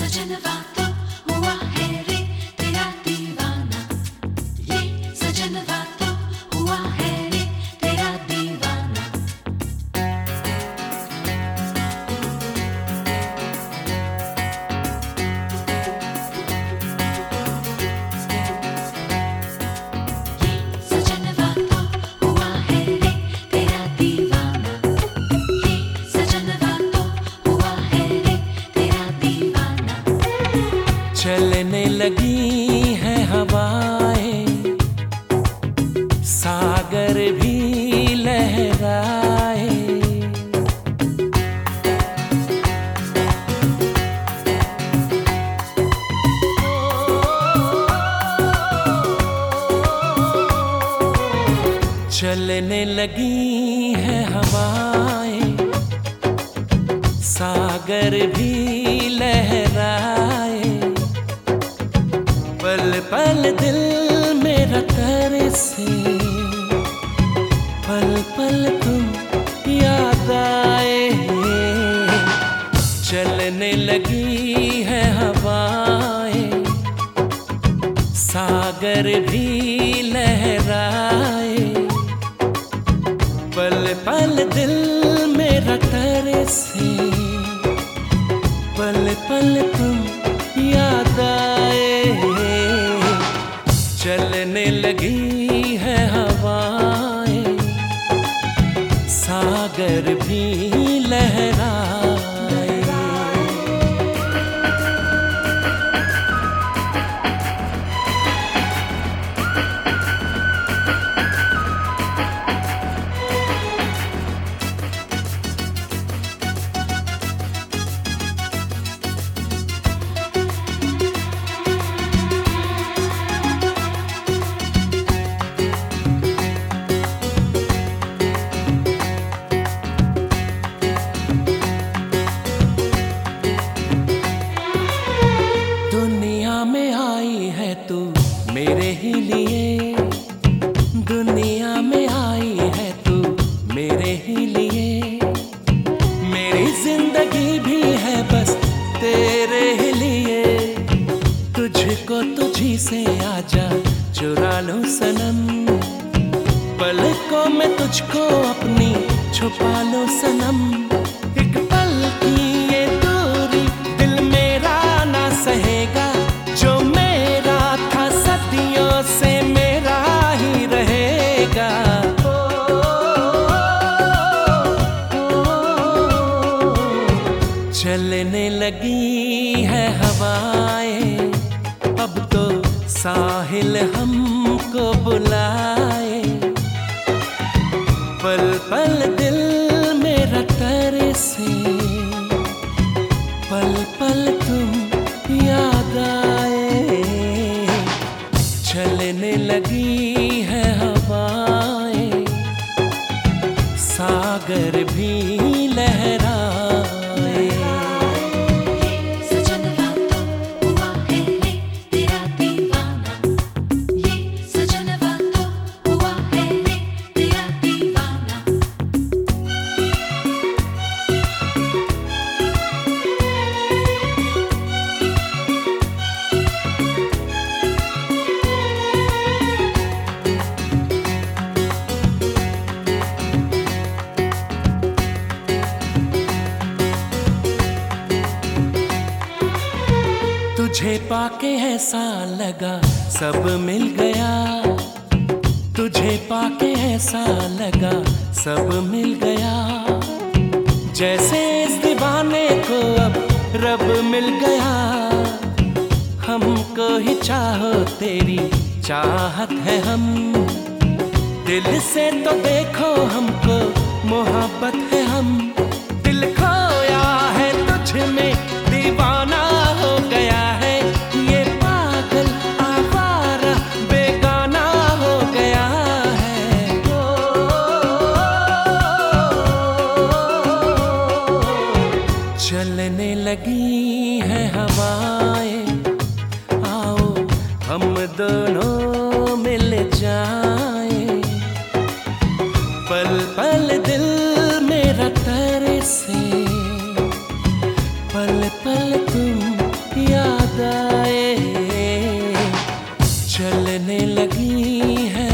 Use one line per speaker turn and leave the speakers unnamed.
Zaczynamy
चलने लगी है हवाएँ। सागर भी लहराए। चलने लगी है हवाएँ। सागर भी लहराए। पल पल दिल मेरा तरसे पल पल तुम याद आए चलने लगी है हवाएँ। सागर भी लहराए। पल पल दिल मेरा तरसे पल पल सागर भी लहराए ही लिए। मेरी ज़िंदगी भी है बस तेरे ही लिए। तुझको तुझी से आजा, चुरा लो सनम। पलकों में तुझको अपनी छुपा लो सनम। चलने लगी है हवाएँ। अब तो साहिल हमको बुलाए। पल पल तुझे पाके ऐसा लगा, सब मिल गया। तुझे पाके ऐसा लगा, सब मिल गया। जैसे इस दीवाने को अब रब मिल गया। हमको ही चाहो तेरी चाहत है हम। दिल से तो देखो हमको मोहब्बत है हम। दिल खोया है तुझ में दीवाना। लगी है हवाएँ। आओ, हम दोनों मिल जाए। पल पल दिल मेरा तर से। पल पल तुम याद आए। चलने लगी है